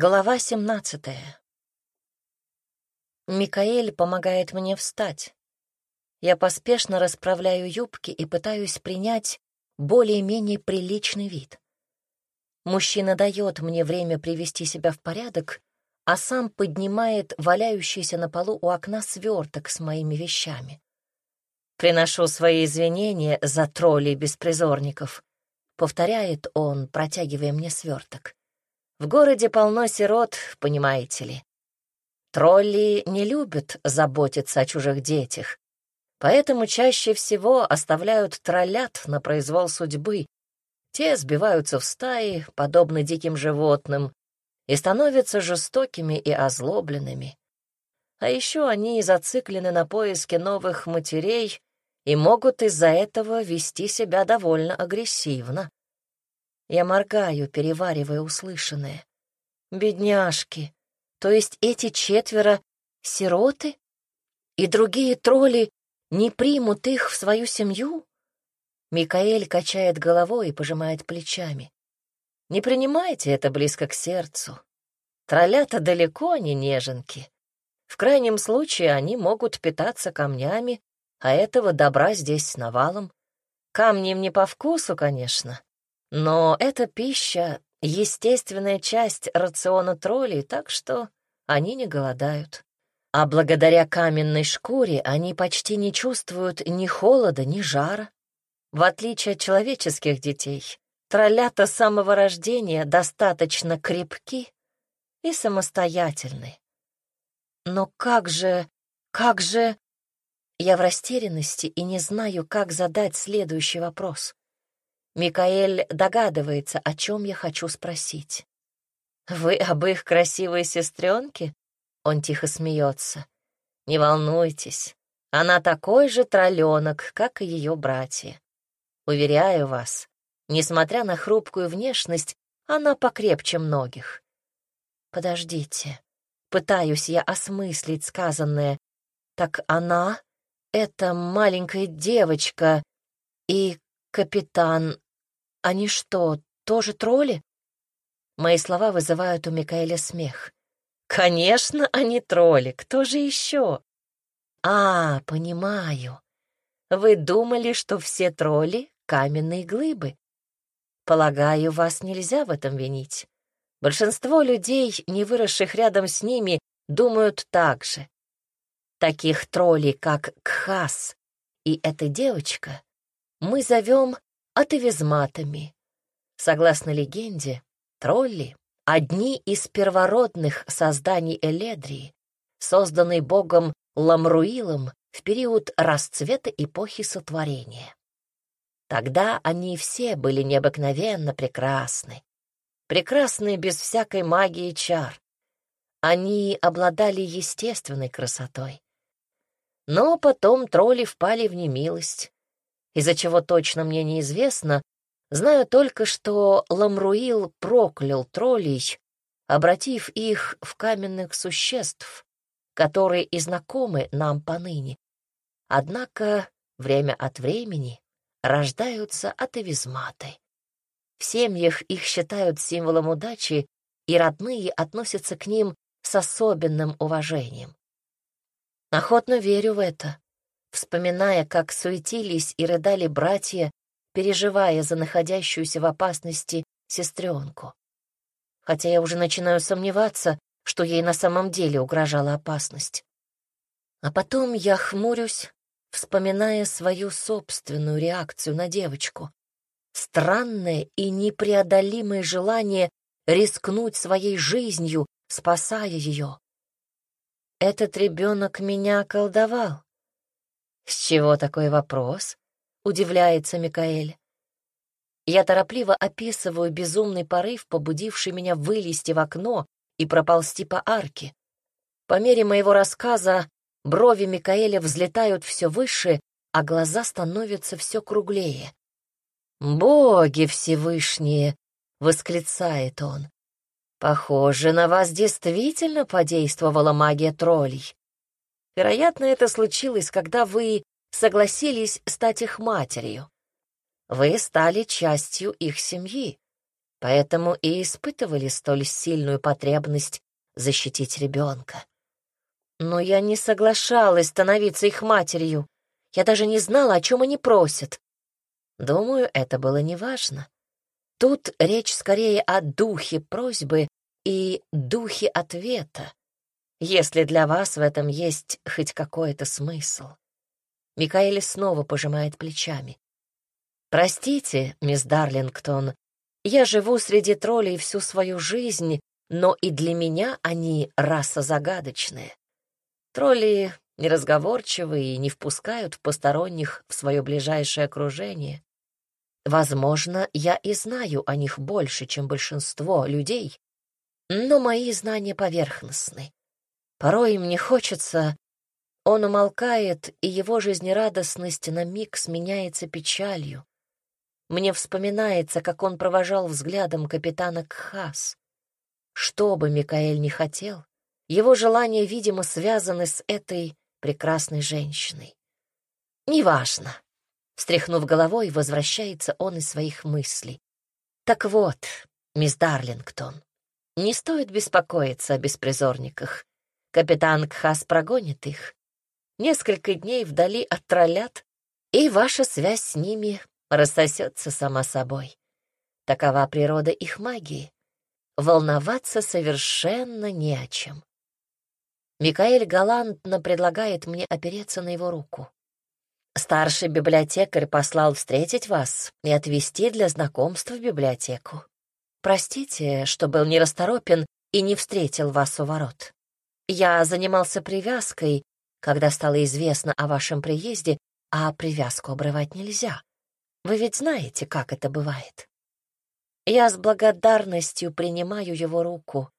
Глава семнадцатая. Микаэль помогает мне встать. Я поспешно расправляю юбки и пытаюсь принять более-менее приличный вид. Мужчина дает мне время привести себя в порядок, а сам поднимает валяющийся на полу у окна сверток с моими вещами. Приношу свои извинения за троллей-беспризорников, повторяет он, протягивая мне сверток. В городе полно сирот, понимаете ли. Тролли не любят заботиться о чужих детях, поэтому чаще всего оставляют троллят на произвол судьбы. Те сбиваются в стаи, подобно диким животным, и становятся жестокими и озлобленными. А еще они зациклены на поиске новых матерей и могут из-за этого вести себя довольно агрессивно. Я моргаю, переваривая услышанное. Бедняжки, то есть эти четверо — сироты? И другие тролли не примут их в свою семью? Микаэль качает головой и пожимает плечами. Не принимайте это близко к сердцу. Троллята далеко не неженки. В крайнем случае они могут питаться камнями, а этого добра здесь навалом. Камни им не по вкусу, конечно, но эта пища — естественная часть рациона троллей, так что они не голодают. А благодаря каменной шкуре они почти не чувствуют ни холода, ни жара. В отличие от человеческих детей, троллята с самого рождения достаточно крепки и самостоятельны. Но как же, как же... Я в растерянности и не знаю, как задать следующий вопрос. Микаэль догадывается, о чем я хочу спросить. «Вы об их красивой сестренке?» Он тихо смеется. «Не волнуйтесь, она такой же тролленок, как и ее братья. Уверяю вас, несмотря на хрупкую внешность, она покрепче многих. Подождите, пытаюсь я осмыслить сказанное. Так она — это маленькая девочка и капитан... Они что, тоже тролли? Мои слова вызывают у Микаэля смех. Конечно, они тролли. Кто же еще? А, понимаю. Вы думали, что все тролли — каменные глыбы. Полагаю, вас нельзя в этом винить. Большинство людей, не выросших рядом с ними, думают так же. Таких троллей, как Кхас и эта девочка, мы зовем атовизматами. Согласно легенде, тролли — одни из первородных созданий Эледрии, созданные богом Ламруилом в период расцвета эпохи сотворения. Тогда они все были необыкновенно прекрасны. Прекрасны без всякой магии чар. Они обладали естественной красотой. Но потом тролли впали в немилость, из-за чего точно мне неизвестно, знаю только, что Ламруил проклял троллей, обратив их в каменных существ, которые и знакомы нам поныне. Однако время от времени рождаются атовизматы. В семьях их считают символом удачи, и родные относятся к ним с особенным уважением. Охотно верю в это, вспоминая, как суетились и рыдали братья, переживая за находящуюся в опасности сестренку. Хотя я уже начинаю сомневаться, что ей на самом деле угрожала опасность. А потом я хмурюсь, вспоминая свою собственную реакцию на девочку. Странное и непреодолимое желание рискнуть своей жизнью, спасая ее. Этот ребенок меня околдовал. «С чего такой вопрос?» — удивляется Микаэль. Я торопливо описываю безумный порыв, побудивший меня вылезти в окно и проползти по арке. По мере моего рассказа брови Микаэля взлетают все выше, а глаза становятся все круглее. «Боги Всевышние!» — восклицает он. «Похоже, на вас действительно подействовала магия троллей. Вероятно, это случилось, когда вы согласились стать их матерью. Вы стали частью их семьи. поэтому и испытывали столь сильную потребность защитить ребенка. Но я не соглашалась становиться их матерью. Я даже не знала, о чем они просят. Думаю, это было неважно. Тут речь скорее о духе просьбы и духе ответа, если для вас в этом есть хоть какой-то смысл. Микаэль снова пожимает плечами. «Простите, мисс Дарлингтон, я живу среди троллей всю свою жизнь, но и для меня они раса загадочная. Тролли неразговорчивые и не впускают посторонних в свое ближайшее окружение. Возможно, я и знаю о них больше, чем большинство людей, но мои знания поверхностны. Порой мне хочется... Он умолкает, и его жизнерадостность на миг сменяется печалью. Мне вспоминается, как он провожал взглядом капитана Кхас. Что бы Микаэль не хотел, его желания, видимо, связаны с этой прекрасной женщиной. Неважно. Встряхнув головой, возвращается он из своих мыслей. Так вот, мисс Дарлингтон, не стоит беспокоиться о беспризорниках. Капитан Кхас прогонит их. Несколько дней вдали оттролят, и ваша связь с ними рассосется сама собой. Такова природа их магии. Волноваться совершенно не о чем. Микаэль галантно предлагает мне опереться на его руку. Старший библиотекарь послал встретить вас и отвезти для знакомства в библиотеку. Простите, что был нерасторопен и не встретил вас у ворот. Я занимался привязкой, когда стало известно о вашем приезде, а привязку обрывать нельзя. Вы ведь знаете, как это бывает. Я с благодарностью принимаю его руку,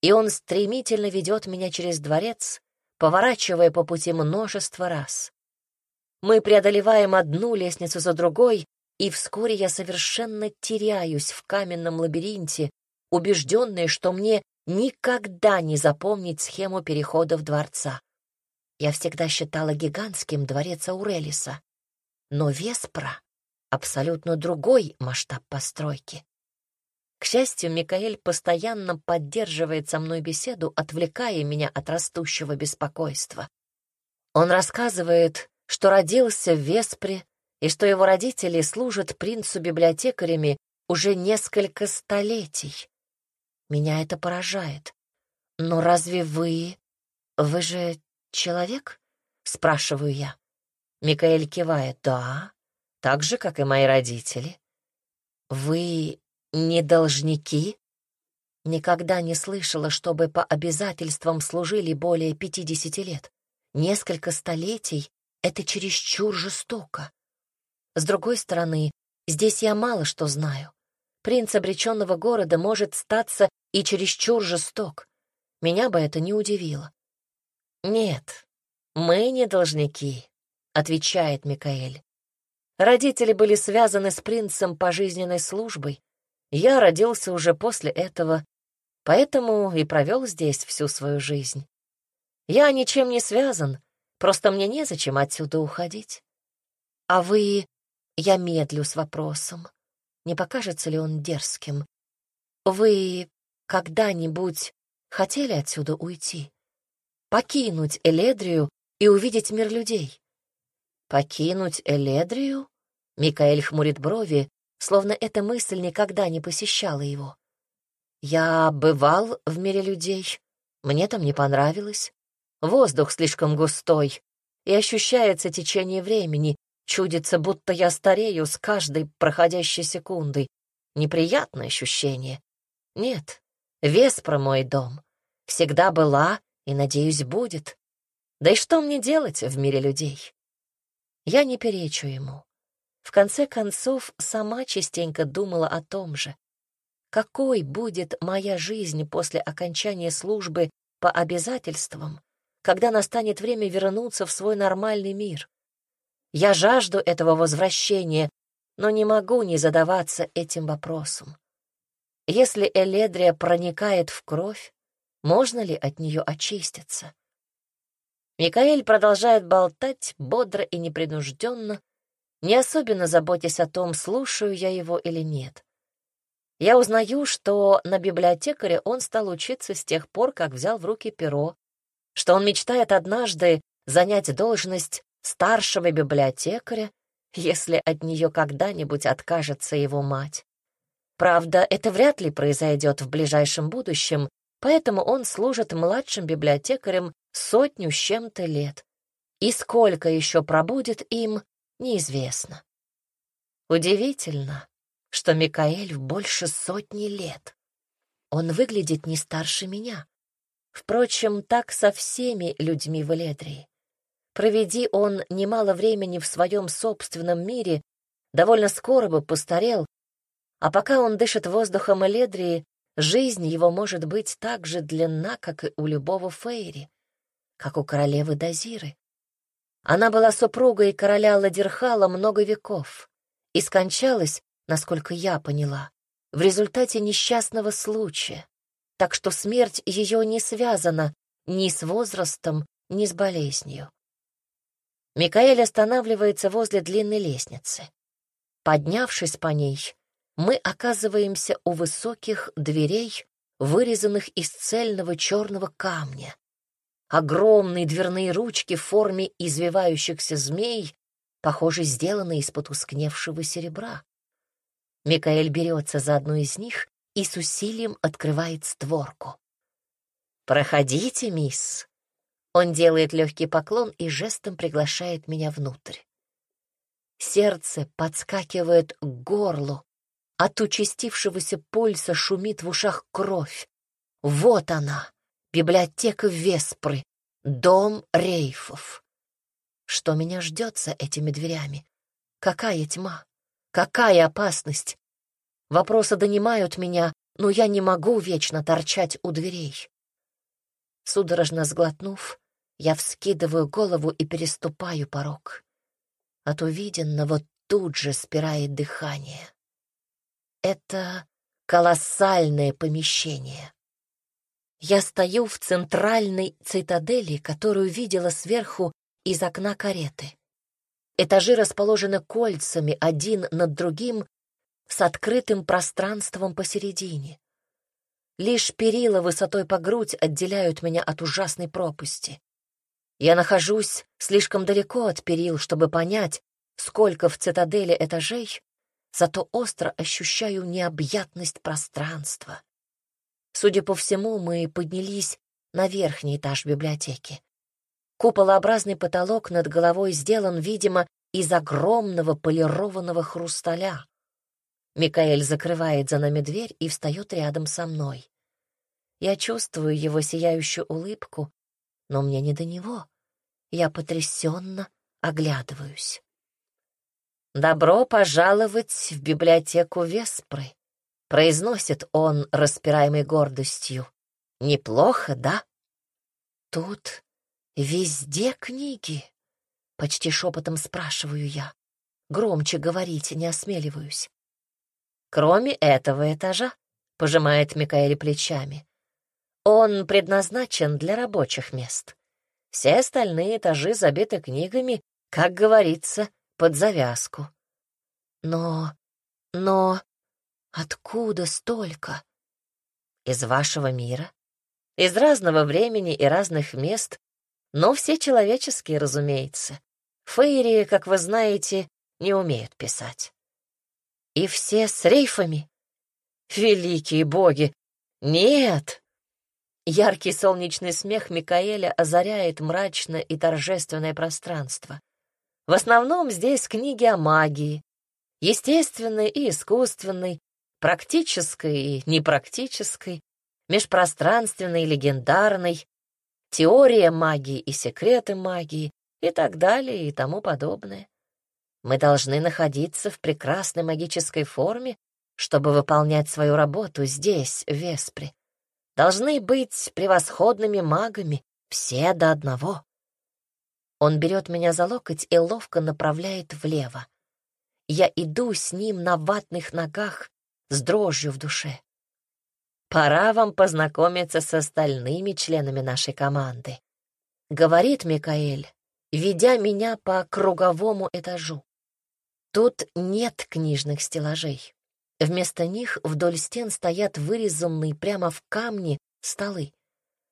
и он стремительно ведет меня через дворец, поворачивая по пути множество раз. Мы преодолеваем одну лестницу за другой, и вскоре я совершенно теряюсь в каменном лабиринте, убежденная, что мне никогда не запомнить схему переходов дворца. Я всегда считала гигантским дворец Аурелиса, но Веспра — абсолютно другой масштаб постройки. К счастью, Микаэль постоянно поддерживает со мной беседу, отвлекая меня от растущего беспокойства. Он рассказывает, что родился в Веспре и что его родители служат принцу библиотекарями уже несколько столетий. Меня это поражает. Но разве вы... Вы же человек? Спрашиваю я. Микаэль кивает. Да, так же, как и мои родители. Вы не должники? Никогда не слышала, чтобы по обязательствам служили более пятидесяти лет. Несколько столетий это чересчур жестоко. С другой стороны, здесь я мало что знаю. Принц обреченного города может статься и чересчур жесток. Меня бы это не удивило. «Нет, мы не должники», — отвечает Микаэль. Родители были связаны с принцем пожизненной службой. Я родился уже после этого, поэтому и провел здесь всю свою жизнь. Я ничем не связан, Просто мне незачем отсюда уходить. А вы... Я медлю с вопросом. Не покажется ли он дерзким? Вы когда-нибудь хотели отсюда уйти? Покинуть Эледрию и увидеть мир людей? Покинуть Эледрию? Микаэль хмурит брови, словно эта мысль никогда не посещала его. Я бывал в мире людей. Мне там не понравилось. Воздух слишком густой, и ощущается течение времени, чудится, будто я старею с каждой проходящей секундой. Неприятное ощущение. Нет, вес про мой дом. Всегда была и, надеюсь, будет. Да и что мне делать в мире людей? Я не перечу ему. В конце концов, сама частенько думала о том же. Какой будет моя жизнь после окончания службы по обязательствам, когда настанет время вернуться в свой нормальный мир. Я жажду этого возвращения, но не могу не задаваться этим вопросом. Если Эледрия проникает в кровь, можно ли от нее очиститься? Микаэль продолжает болтать бодро и непринужденно, не особенно заботясь о том, слушаю я его или нет. Я узнаю, что на библиотекаре он стал учиться с тех пор, как взял в руки перо, что он мечтает однажды занять должность старшего библиотекаря, если от нее когда-нибудь откажется его мать. Правда, это вряд ли произойдет в ближайшем будущем, поэтому он служит младшим библиотекарем сотню с чем-то лет. И сколько еще пробудет им, неизвестно. Удивительно, что Микаэль в больше сотни лет. Он выглядит не старше меня. Впрочем, так со всеми людьми в Эледрии. Проведи он немало времени в своем собственном мире, довольно скоро бы постарел, а пока он дышит воздухом Эледрии, жизнь его может быть так же длинна, как и у любого Фейри, как у королевы Дазиры. Она была супругой короля Ладерхала много веков и скончалась, насколько я поняла, в результате несчастного случая, так что смерть ее не связана ни с возрастом, ни с болезнью. Микаэль останавливается возле длинной лестницы. Поднявшись по ней, мы оказываемся у высоких дверей, вырезанных из цельного черного камня. Огромные дверные ручки в форме извивающихся змей, похоже, сделаны из потускневшего серебра. Микаэль берется за одну из них и с усилием открывает створку. «Проходите, мисс», он делает легкий поклон и жестом приглашает меня внутрь. Сердце подскакивает к горлу. От участившегося пульса шумит в ушах кровь. Вот она, библиотека Веспры, дом рейфов. Что меня ждет за этими дверями? Какая тьма? Какая опасность? Вопросы донимают меня, но я не могу вечно торчать у дверей. Судорожно сглотнув, я вскидываю голову и переступаю порог. От увиденного тут же спирает дыхание. Это колоссальное помещение. Я стою в центральной цитадели, которую видела сверху из окна кареты. Этажи расположены кольцами один над другим с открытым пространством посередине. Лишь перила высотой по грудь отделяют меня от ужасной пропасти. Я нахожусь слишком далеко от перил, чтобы понять, сколько в цитадели этажей, зато остро ощущаю необъятность пространства. Судя по всему, мы поднялись на верхний этаж библиотеки. Куполообразный потолок над головой сделан, видимо, из огромного полированного хрусталя. Микаэль закрывает за нами дверь и встает рядом со мной. Я чувствую его сияющую улыбку, но мне не до него. Я потрясенно оглядываюсь. «Добро пожаловать в библиотеку Веспры», — произносит он, распираемый гордостью. «Неплохо, да?» «Тут везде книги», — почти шепотом спрашиваю я. Громче говорить не осмеливаюсь. «Кроме этого этажа», — пожимает Микаэль плечами, — «он предназначен для рабочих мест». Все остальные этажи забиты книгами, как говорится, под завязку. Но... но... откуда столько? Из вашего мира? Из разного времени и разных мест, но все человеческие, разумеется. Фейри, как вы знаете, не умеют писать. И все с рейфами? Великие боги! Нет! Яркий солнечный смех Микаэля озаряет мрачное и торжественное пространство. В основном здесь книги о магии, естественной и искусственной, практической и непрактической, межпространственной и легендарной, теория магии и секреты магии и так далее и тому подобное. Мы должны находиться в прекрасной магической форме, чтобы выполнять свою работу здесь, в Веспре должны быть превосходными магами, все до одного. Он берет меня за локоть и ловко направляет влево. Я иду с ним на ватных ногах с дрожью в душе. «Пора вам познакомиться с остальными членами нашей команды», — говорит Микаэль, ведя меня по круговому этажу. Тут нет книжных стеллажей. Вместо них вдоль стен стоят вырезанные прямо в камне столы.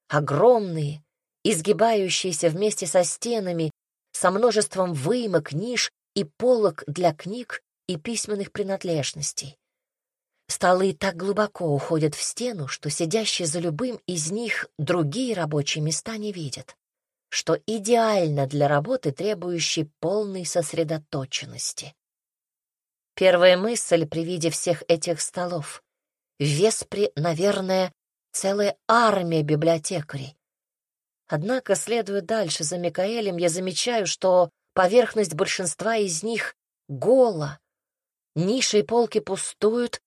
Огромные, изгибающиеся вместе со стенами, со множеством выемок, ниш и полок для книг и письменных принадлежностей. Столы так глубоко уходят в стену, что сидящие за любым из них другие рабочие места не видят, что идеально для работы, требующей полной сосредоточенности. Первая мысль при виде всех этих столов. В Веспре, наверное, целая армия библиотекарей. Однако, следуя дальше за Микаэлем, я замечаю, что поверхность большинства из них гола. Ниши и полки пустуют,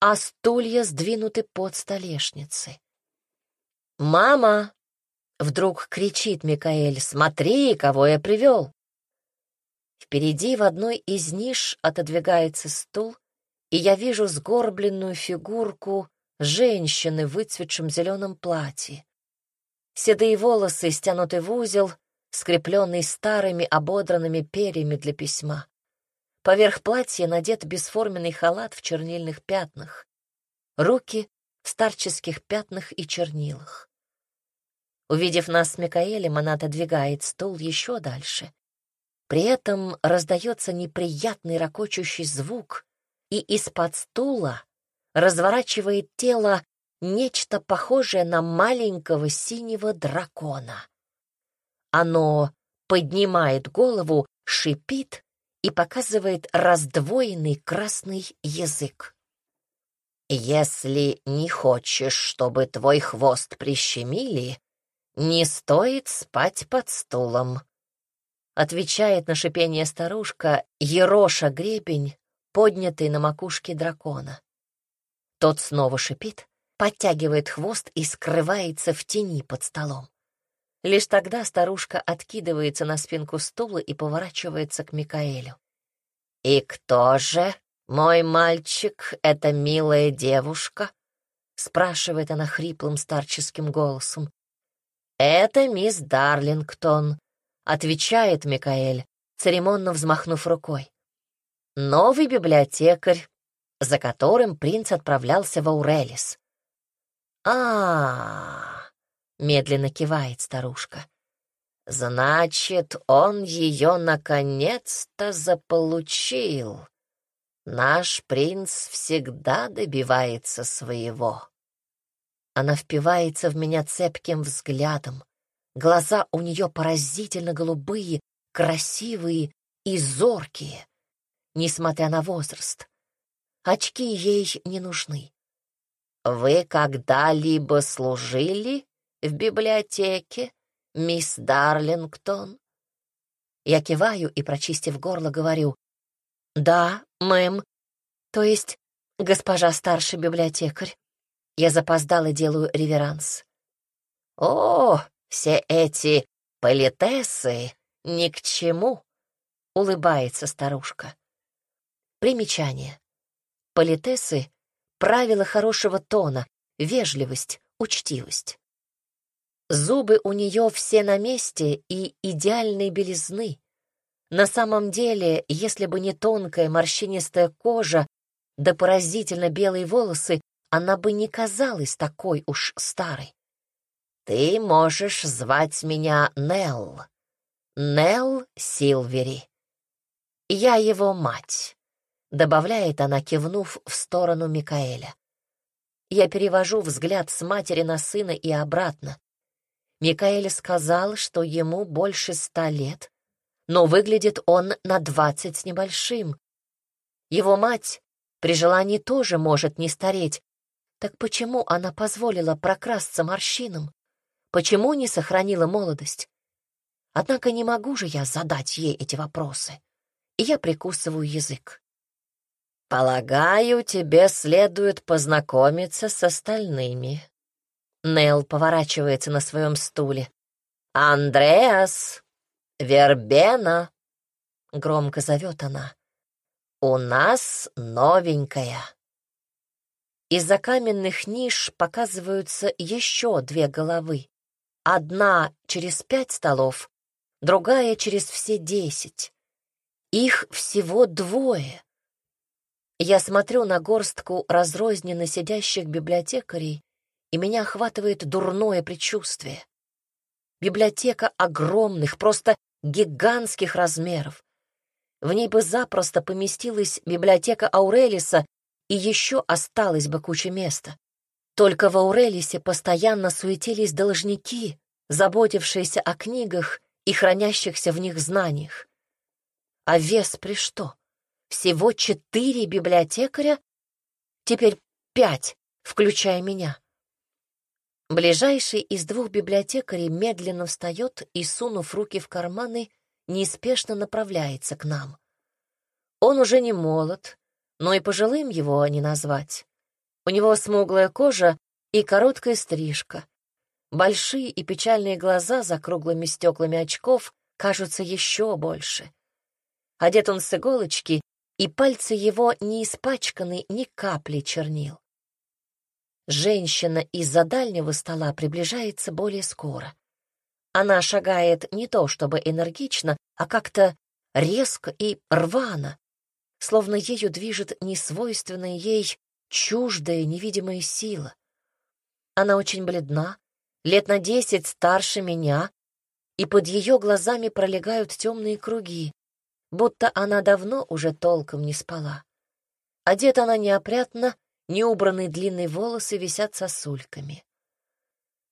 а стулья сдвинуты под столешницы. «Мама!» — вдруг кричит Микаэль. «Смотри, кого я привел!» Впереди в одной из ниш отодвигается стул, и я вижу сгорбленную фигурку женщины в выцветшем зеленом платье. Седые волосы стянуты в узел, скрепленный старыми ободранными перьями для письма. Поверх платья надет бесформенный халат в чернильных пятнах. Руки в старческих пятнах и чернилах. Увидев нас с Микаэлем, она отодвигает стул еще дальше. При этом раздается неприятный ракочущий звук, и из-под стула разворачивает тело нечто похожее на маленького синего дракона. Оно поднимает голову, шипит и показывает раздвоенный красный язык. «Если не хочешь, чтобы твой хвост прищемили, не стоит спать под стулом», — отвечает на шипение старушка Ероша гребень, поднятый на макушке дракона. Тот снова шипит, подтягивает хвост и скрывается в тени под столом. Лишь тогда старушка откидывается на спинку стула и поворачивается к Микаэлю. «И кто же, мой мальчик, эта милая девушка?» — спрашивает она хриплым старческим голосом. «Это мисс Дарлингтон», — отвечает Микаэль, церемонно взмахнув рукой. «Новый библиотекарь, за которым принц отправлялся в Аурелис». «А-а-а!» медленно кивает старушка. Значит, он ее наконец-то заполучил. Наш принц всегда добивается своего. Она впивается в меня цепким взглядом. Глаза у нее поразительно голубые, красивые и зоркие, несмотря на возраст. Очки ей не нужны. «Вы когда-либо служили в библиотеке, мисс Дарлингтон?» Я киваю и, прочистив горло, говорю, «Да, мэм, то есть госпожа старший библиотекарь». Я запоздала делаю реверанс. «О, все эти политессы ни к чему!» — улыбается старушка. Примечание. Политессы — правила хорошего тона, вежливость, учтивость. Зубы у нее все на месте и идеальной белизны. На самом деле, если бы не тонкая морщинистая кожа да поразительно белые волосы, она бы не казалась такой уж старой. «Ты можешь звать меня Нелл. Нелл Силвери. Я его мать», — добавляет она, кивнув в сторону Микаэля. Я перевожу взгляд с матери на сына и обратно. Микаэль сказал, что ему больше ста лет, но выглядит он на двадцать с небольшим. Его мать при желании тоже может не стареть. Так почему она позволила прокрасться морщинам? Почему не сохранила молодость? Однако не могу же я задать ей эти вопросы. И я прикусываю язык. «Полагаю, тебе следует познакомиться с остальными», Нел поворачивается на своем стуле. «Андреас! Вербена!» Громко зовет она. «У нас новенькая!» Из-за каменных ниш показываются еще две головы. Одна через пять столов, другая через все десять. Их всего двое. Я смотрю на горстку разрозненно сидящих библиотекарей, и меня охватывает дурное предчувствие. Библиотека огромных, просто гигантских размеров. В ней бы запросто поместилась библиотека Аурелиса, и еще осталось бы куча места. Только в Аурелисе постоянно суетились должники, заботившиеся о книгах и хранящихся в них знаниях. А вес при что? Всего четыре библиотекаря? Теперь пять, включая меня. Ближайший из двух библиотекарей медленно встает и, сунув руки в карманы, неспешно направляется к нам. Он уже не молод, но и пожилым его не назвать. У него смуглая кожа и короткая стрижка. Большие и печальные глаза за круглыми стеклами очков кажутся еще больше. Одет он с иголочки, и пальцы его не испачканы ни капли чернил. Женщина из-за дальнего стола приближается более скоро. Она шагает не то чтобы энергично, а как-то резко и рвано, словно ею движет несвойственная ей чуждая невидимая сила. Она очень бледна, лет на десять старше меня, и под ее глазами пролегают темные круги, будто она давно уже толком не спала. Одета она неопрятно, неубранные длинные волосы висят сосульками.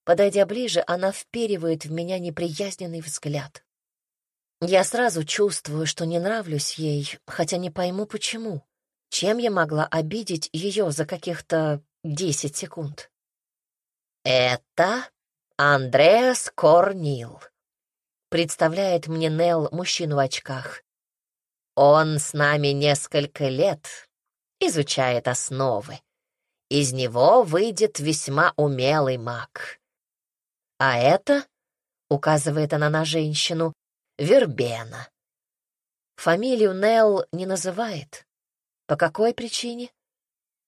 Подойдя ближе, она вперивает в меня неприязненный взгляд. Я сразу чувствую, что не нравлюсь ей, хотя не пойму, почему. Чем я могла обидеть ее за каких-то десять секунд? «Это Андреас Корнил», — представляет мне Нелл мужчину в очках. «Он с нами несколько лет, изучает основы. Из него выйдет весьма умелый маг. А это, — указывает она на женщину, — Вербена. Фамилию Нелл не называет, по какой причине?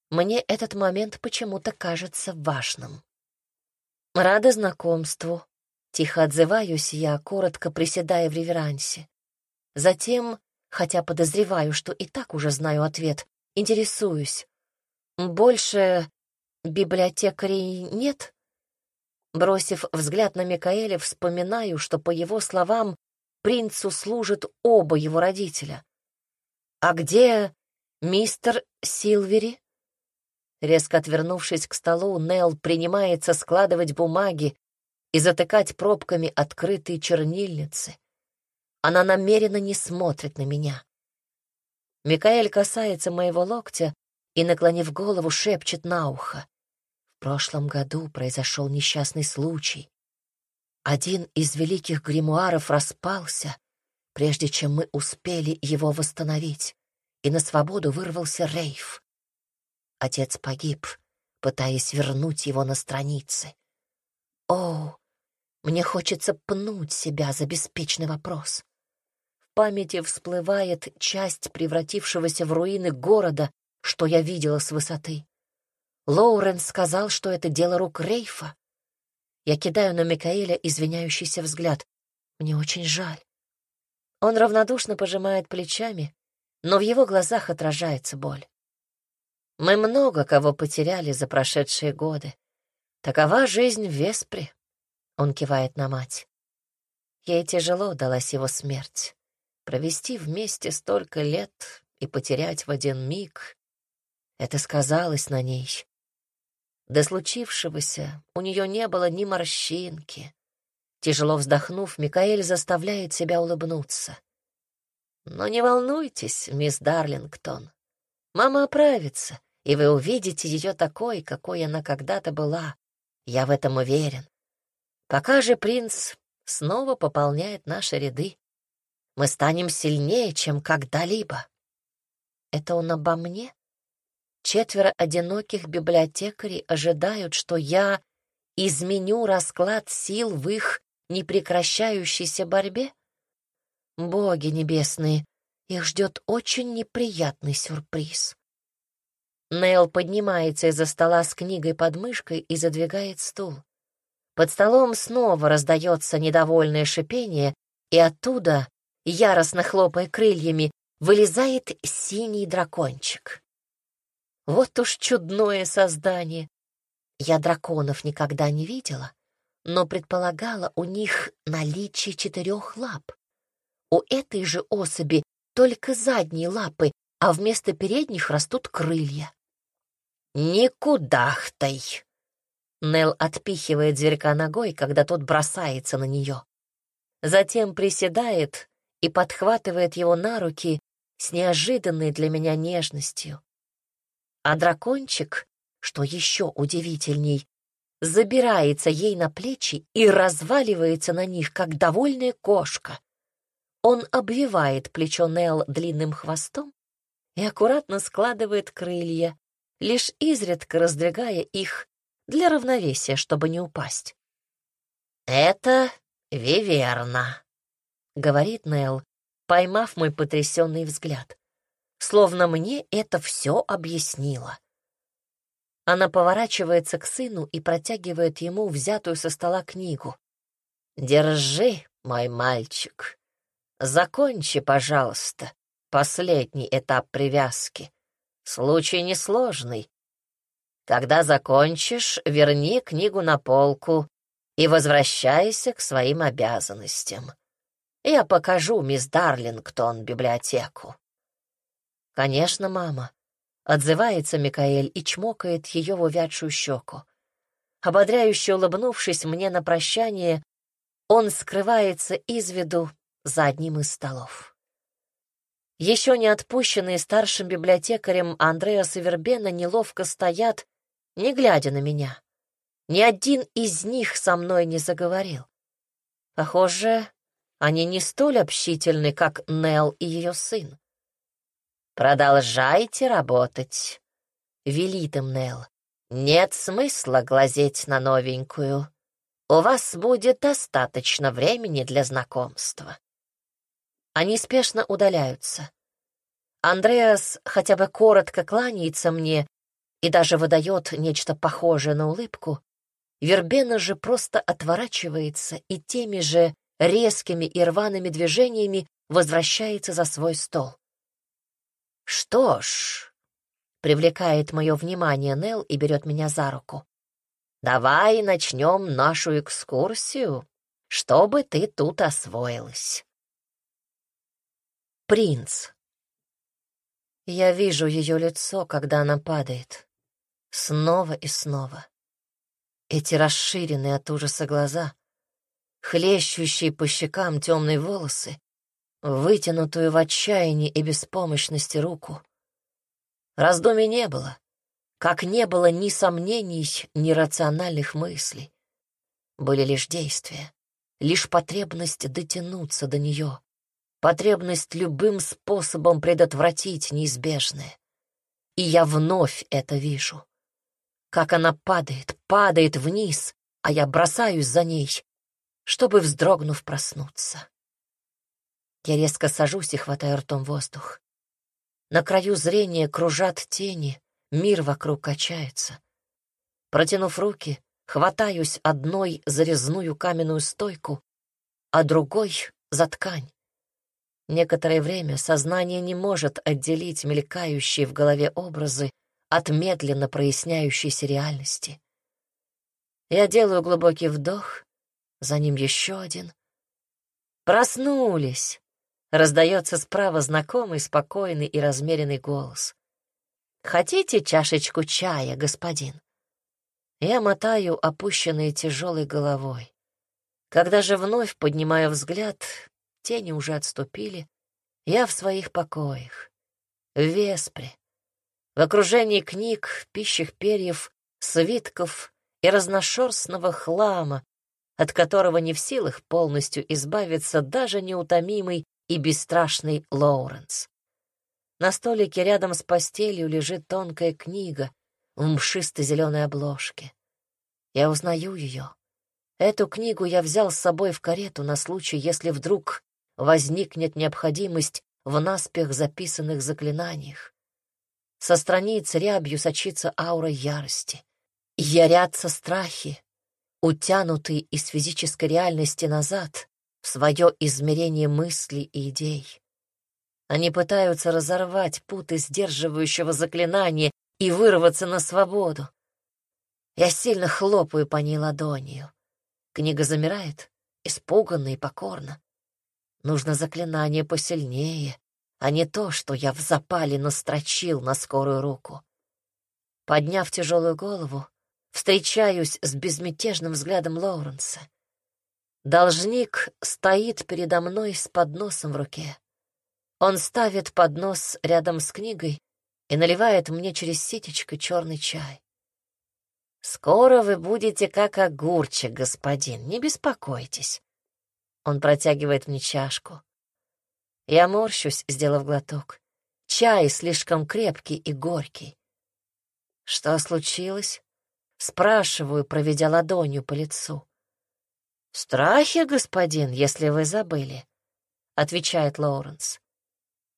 Мне этот момент почему-то кажется важным. Рада знакомству. Тихо отзываюсь я, коротко приседая в реверансе. Затем, хотя подозреваю, что и так уже знаю ответ, интересуюсь. Больше библиотекарей нет? Бросив взгляд на Микаэля, вспоминаю, что, по его словам, принцу служат оба его родителя. А где «Мистер Силвери?» Резко отвернувшись к столу, Нелл принимается складывать бумаги и затыкать пробками открытые чернильницы. Она намеренно не смотрит на меня. Микаэль касается моего локтя и, наклонив голову, шепчет на ухо. В прошлом году произошел несчастный случай. Один из великих гримуаров распался, прежде чем мы успели его восстановить и на свободу вырвался Рейф. Отец погиб, пытаясь вернуть его на страницы. О, мне хочется пнуть себя за беспечный вопрос. В памяти всплывает часть превратившегося в руины города, что я видела с высоты. Лоуренс сказал, что это дело рук Рейфа. Я кидаю на Микаэля извиняющийся взгляд. Мне очень жаль. Он равнодушно пожимает плечами, но в его глазах отражается боль. Мы много кого потеряли за прошедшие годы. Такова жизнь в Веспре, — он кивает на мать. Ей тяжело далась его смерть. Провести вместе столько лет и потерять в один миг — это сказалось на ней. До случившегося у нее не было ни морщинки. Тяжело вздохнув, Микаэль заставляет себя улыбнуться. Но не волнуйтесь, мисс Дарлингтон. Мама оправится, и вы увидите ее такой, какой она когда-то была. Я в этом уверен. Пока же принц снова пополняет наши ряды. Мы станем сильнее, чем когда-либо. Это он обо мне? Четверо одиноких библиотекарей ожидают, что я изменю расклад сил в их непрекращающейся борьбе? Боги небесные, их ждет очень неприятный сюрприз. Нейл поднимается из-за стола с книгой под мышкой и задвигает стул. Под столом снова раздается недовольное шипение, и оттуда, яростно хлопая крыльями, вылезает синий дракончик. Вот уж чудное создание. Я драконов никогда не видела, но предполагала у них наличие четырех лап. У этой же особи только задние лапы, а вместо передних растут крылья. «Никудахтай!» Нел отпихивает зверька ногой, когда тот бросается на нее. Затем приседает и подхватывает его на руки с неожиданной для меня нежностью. А дракончик, что еще удивительней, забирается ей на плечи и разваливается на них, как довольная кошка. Он обвивает плечо Нел длинным хвостом и аккуратно складывает крылья, лишь изредка раздвигая их для равновесия, чтобы не упасть. «Это Виверна», — говорит Нел, поймав мой потрясенный взгляд словно мне это все объяснило. Она поворачивается к сыну и протягивает ему взятую со стола книгу. «Держи, мой мальчик. Закончи, пожалуйста, последний этап привязки. Случай несложный. Когда закончишь, верни книгу на полку и возвращайся к своим обязанностям. Я покажу мисс Дарлингтон библиотеку. «Конечно, мама», — отзывается Микаэль и чмокает ее в увядшую щеку. Ободряюще улыбнувшись мне на прощание, он скрывается из виду за одним из столов. Еще не отпущенные старшим библиотекарем Андреас и Вербена неловко стоят, не глядя на меня. Ни один из них со мной не заговорил. Похоже, они не столь общительны, как Нел и ее сын. «Продолжайте работать», — велит им Нел. «Нет смысла глазеть на новенькую. У вас будет достаточно времени для знакомства». Они спешно удаляются. Андреас хотя бы коротко кланяется мне и даже выдает нечто похожее на улыбку. Вербена же просто отворачивается и теми же резкими и рваными движениями возвращается за свой стол. «Что ж», — привлекает мое внимание Нел и берет меня за руку, «давай начнем нашу экскурсию, чтобы ты тут освоилась». Принц. Я вижу ее лицо, когда она падает. Снова и снова. Эти расширенные от ужаса глаза, хлещущие по щекам темные волосы, вытянутую в отчаянии и беспомощности руку. Раздумий не было, как не было ни сомнений, ни рациональных мыслей. Были лишь действия, лишь потребность дотянуться до нее, потребность любым способом предотвратить неизбежное. И я вновь это вижу. Как она падает, падает вниз, а я бросаюсь за ней, чтобы, вздрогнув, проснуться. Я резко сажусь и хватаю ртом воздух. На краю зрения кружат тени, мир вокруг качается. Протянув руки, хватаюсь одной за резную каменную стойку, а другой — за ткань. Некоторое время сознание не может отделить мелькающие в голове образы от медленно проясняющейся реальности. Я делаю глубокий вдох, за ним еще один. Проснулись! Раздается справа знакомый, спокойный и размеренный голос. «Хотите чашечку чая, господин?» Я мотаю опущенной тяжелой головой. Когда же вновь поднимаю взгляд, тени уже отступили. Я в своих покоях, в Веспре, в окружении книг, пищих перьев, свитков и разношерстного хлама, от которого не в силах полностью избавиться даже неутомимый и бесстрашный Лоуренс. На столике рядом с постелью лежит тонкая книга в мшисто-зеленой обложке. Я узнаю ее. Эту книгу я взял с собой в карету на случай, если вдруг возникнет необходимость в наспех записанных заклинаниях. Со страниц рябью сочится аура ярости. Ярятся страхи, утянутые из физической реальности назад, в свое измерение мыслей и идей. Они пытаются разорвать путы сдерживающего заклинания и вырваться на свободу. Я сильно хлопаю по ней ладонью. Книга замирает, испуганно и покорно. Нужно заклинание посильнее, а не то, что я в запале настрочил на скорую руку. Подняв тяжелую голову, встречаюсь с безмятежным взглядом Лоуренса. Должник стоит передо мной с подносом в руке. Он ставит поднос рядом с книгой и наливает мне через ситечко черный чай. «Скоро вы будете как огурчик, господин, не беспокойтесь». Он протягивает мне чашку. Я морщусь, сделав глоток. Чай слишком крепкий и горький. Что случилось? Спрашиваю, проведя ладонью по лицу. «Страхи, господин, если вы забыли», — отвечает Лоуренс.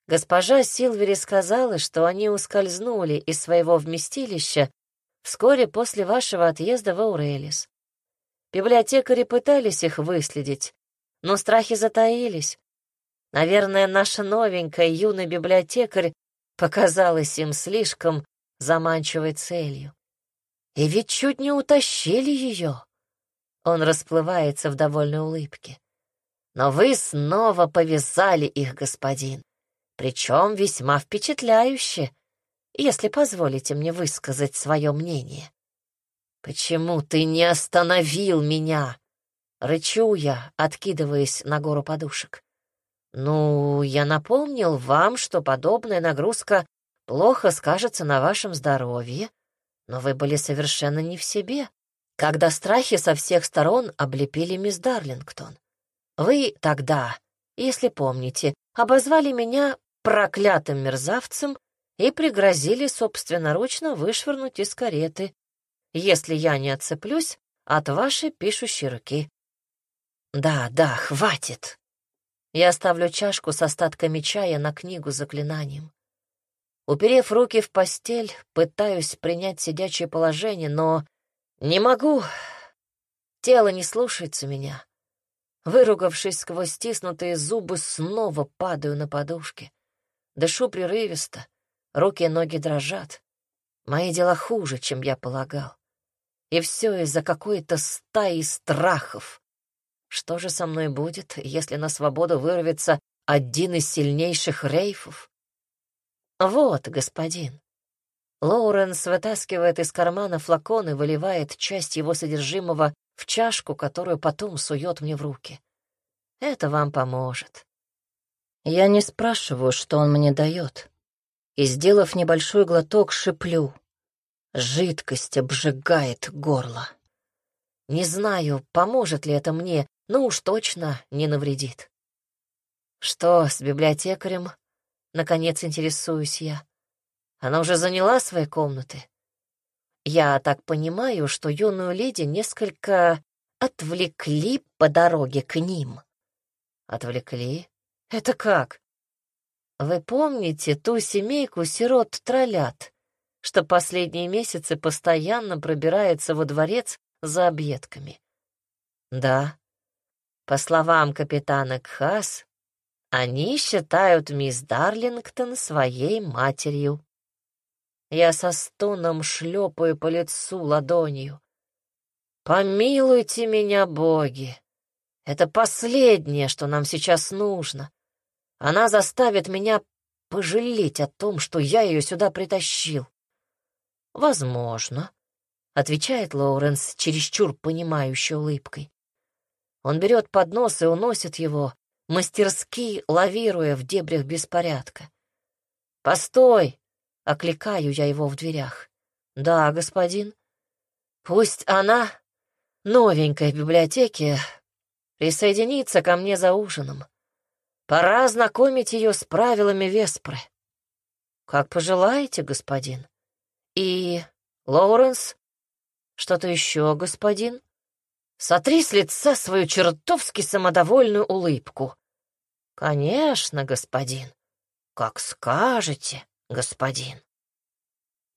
Госпожа Силвери сказала, что они ускользнули из своего вместилища вскоре после вашего отъезда в Аурелис. Библиотекари пытались их выследить, но страхи затаились. Наверное, наша новенькая юная библиотекарь показалась им слишком заманчивой целью. И ведь чуть не утащили ее. Он расплывается в довольной улыбке. Но вы снова повязали их, господин. Причем весьма впечатляюще, если позволите мне высказать свое мнение. «Почему ты не остановил меня?» Рычу я, откидываясь на гору подушек. «Ну, я напомнил вам, что подобная нагрузка плохо скажется на вашем здоровье, но вы были совершенно не в себе, когда страхи со всех сторон облепили мисс Дарлингтон. Вы тогда, если помните, обозвали меня проклятым мерзавцем и пригрозили собственноручно вышвырнуть из кареты, если я не отцеплюсь от вашей пишущей руки. Да, да, хватит. Я ставлю чашку с остатками чая на книгу с заклинанием. Уперев руки в постель, пытаюсь принять сидячее положение, но не могу. Тело не слушается меня. Выругавшись сквозь стиснутые зубы, снова падаю на подушки. Дышу прерывисто, руки и ноги дрожат. Мои дела хуже, чем я полагал. И все из-за какой-то стаи страхов. Что же со мной будет, если на свободу вырвется один из сильнейших рейфов? Вот, господин. Лоуренс вытаскивает из кармана флакон и выливает часть его содержимого в чашку, которую потом сует мне в руки. Это вам поможет. Я не спрашиваю, что он мне дает, и, сделав небольшой глоток, шиплю. Жидкость обжигает горло. Не знаю, поможет ли это мне, но уж точно не навредит. Что с библиотекарем? Наконец интересуюсь я. Она уже заняла свои комнаты. Я так понимаю, что юную леди несколько отвлекли по дороге к ним. Отвлекли? Это как? Вы помните ту семейку сирот-троллят, что последние месяцы постоянно пробирается во дворец за объедками? Да. По словам капитана Кхас, они считают мисс Дарлингтон своей матерью. Я со стоном шлепаю по лицу ладонью. «Помилуйте меня, боги! Это последнее, что нам сейчас нужно. Она заставит меня пожалеть о том, что я ее сюда притащил. Возможно, — отвечает Лоуренс чересчур понимающей улыбкой. Он берет поднос и уносит его, мастерски лавируя в дебрях беспорядка. «Постой!» — окликаю я его в дверях. «Да, господин. Пусть она, новенькая в библиотеке, присоединится ко мне за ужином. Пора знакомить ее с правилами Веспры. Как пожелаете, господин. И, Лоуренс, что-то еще, господин? Сотри с лица свою чертовски самодовольную улыбку. Конечно, господин. Как скажете, господин.